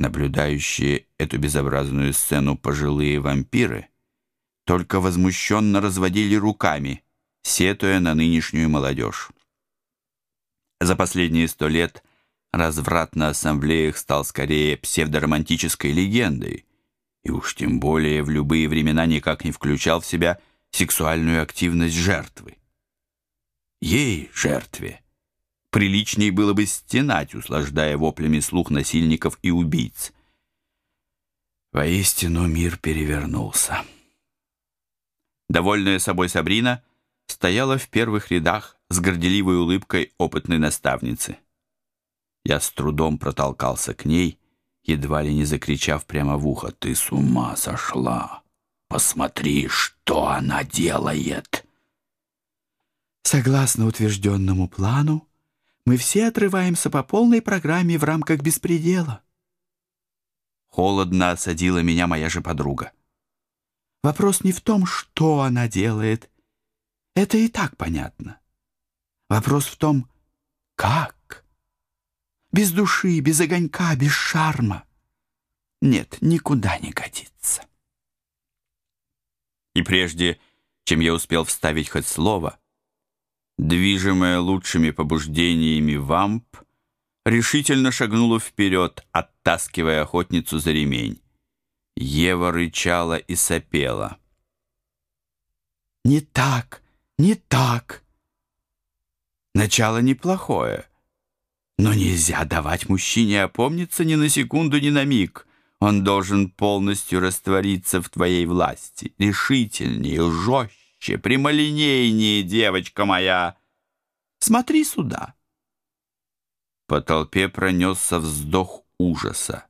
Наблюдающие эту безобразную сцену пожилые вампиры только возмущенно разводили руками, сетуя на нынешнюю молодежь. За последние сто лет разврат на ассамблеях стал скорее псевдоромантической легендой, и уж тем более в любые времена никак не включал в себя сексуальную активность жертвы. Ей, жертве, приличней было бы стенать, услаждая воплями слух насильников и убийц. Воистину мир перевернулся. Довольная собой Сабрина стояла в первых рядах с горделивой улыбкой опытной наставницы. Я с трудом протолкался к ней, едва ли не закричав прямо в ухо, «Ты с ума сошла! Посмотри, что она делает!» Согласно утвержденному плану, мы все отрываемся по полной программе в рамках беспредела. Холодно осадила меня моя же подруга. Вопрос не в том, что она делает. Это и так понятно. Вопрос в том, как. Без души, без огонька, без шарма. Нет, никуда не годится. И прежде, чем я успел вставить хоть слово, движимая лучшими побуждениями вамп, решительно шагнула вперед, оттаскивая охотницу за ремень. Ева рычала и сопела. «Не так, не так!» Начало неплохое, но нельзя давать мужчине опомниться ни на секунду, ни на миг. Он должен полностью раствориться в твоей власти, решительнее, жестче мягче, прямолинейнее, девочка моя. Смотри сюда. По толпе пронесся вздох ужаса.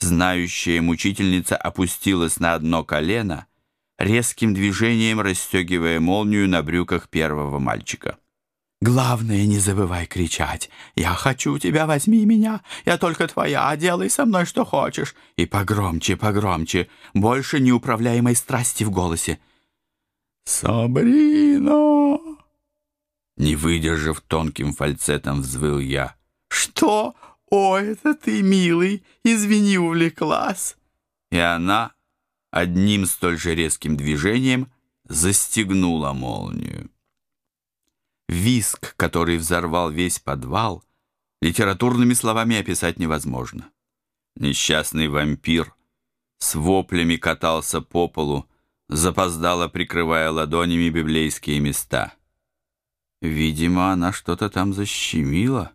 Знающая мучительница опустилась на одно колено, резким движением расстегивая молнию на брюках первого мальчика. «Главное, не забывай кричать. Я хочу тебя, возьми меня. Я только твоя, делай со мной что хочешь. И погромче, погромче. Больше неуправляемой страсти в голосе. «Сабрина!» Не выдержав тонким фальцетом, взвыл я. «Что? О, это ты, милый! Извини, увлеклась!» И она одним столь же резким движением застегнула молнию. Виск, который взорвал весь подвал, литературными словами описать невозможно. Несчастный вампир с воплями катался по полу, запоздала, прикрывая ладонями библейские места. Видимо, она что-то там защемила.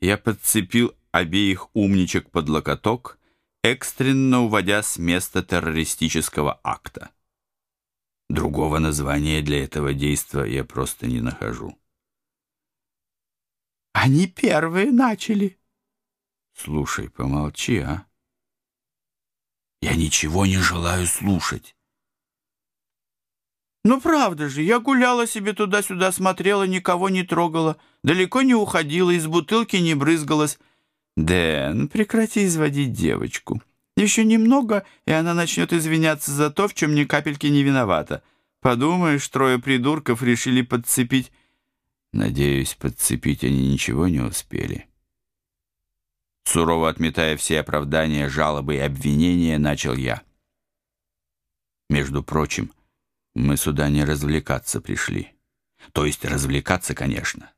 Я подцепил обеих умничек под локоток, экстренно уводя с места террористического акта. Другого названия для этого действа я просто не нахожу. «Они первые начали». «Слушай, помолчи, а?» «Я ничего не желаю слушать». Ну, правда же, я гуляла себе туда-сюда, смотрела, никого не трогала, далеко не уходила, из бутылки не брызгалась. Дэн, прекрати изводить девочку. Еще немного, и она начнет извиняться за то, в чем ни капельки не виновата. Подумаешь, трое придурков решили подцепить... Надеюсь, подцепить они ничего не успели. Сурово отметая все оправдания, жалобы и обвинения, начал я. Между прочим, мы сюда не развлекаться пришли. То есть развлекаться, конечно.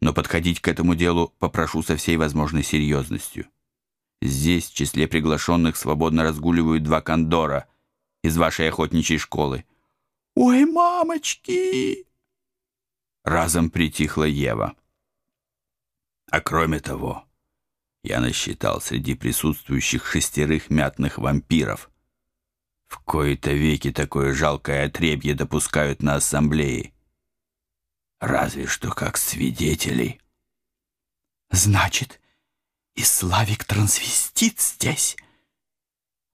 Но подходить к этому делу попрошу со всей возможной серьезностью. Здесь в числе приглашенных свободно разгуливают два кондора из вашей охотничьей школы. «Ой, мамочки!» Разом притихла Ева. А кроме того, я насчитал среди присутствующих шестерых мятных вампиров — в кои-то веки такое жалкое отребье допускают на ассамблеи. Разве что как свидетелей. Значит, и Славик трансвестит здесь?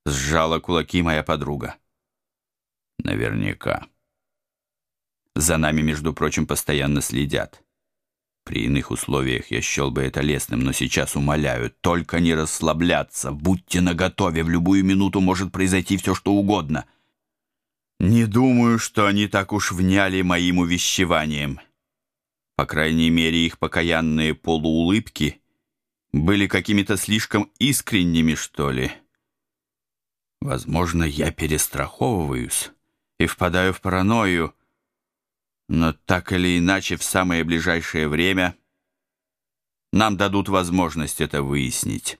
Сжала кулаки моя подруга. Наверняка. За нами, между прочим, постоянно следят. При иных условиях я счел бы это лестным, но сейчас умоляю, только не расслабляться, будьте наготове, в любую минуту может произойти все, что угодно. Не думаю, что они так уж вняли моим увещеванием. По крайней мере, их покаянные полуулыбки были какими-то слишком искренними, что ли. Возможно, я перестраховываюсь и впадаю в паранойю, но так или иначе в самое ближайшее время нам дадут возможность это выяснить.